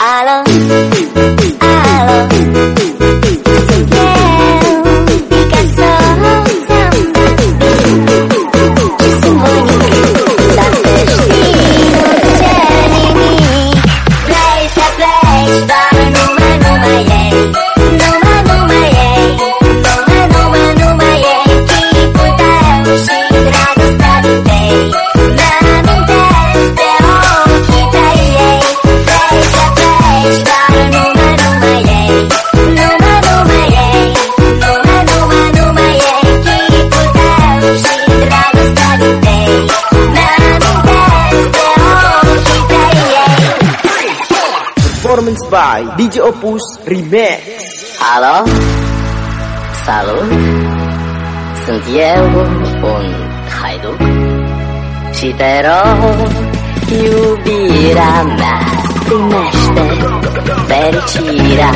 aló, aló. Performance by DJ Opus Remix. Halo? Salut haiduc Și te rog Iubirea mea Primește fericirea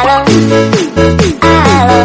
Alo Alo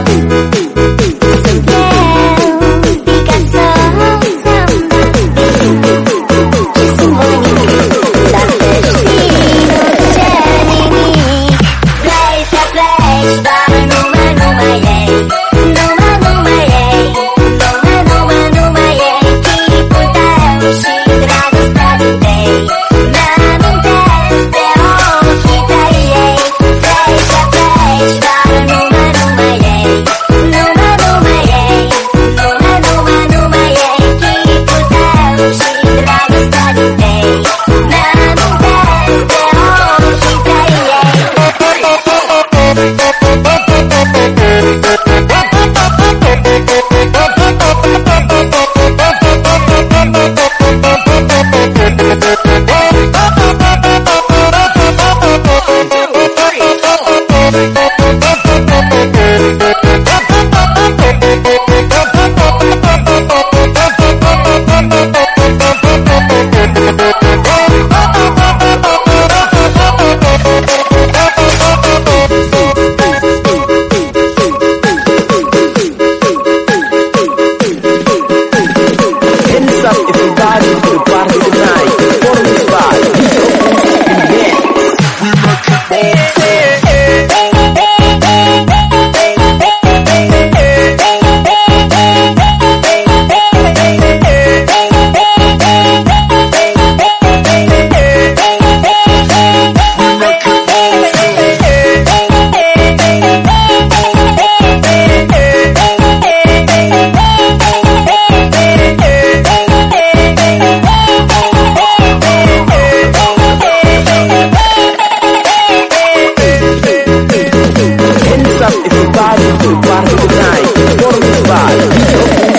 Música Party to party tonight. Performance by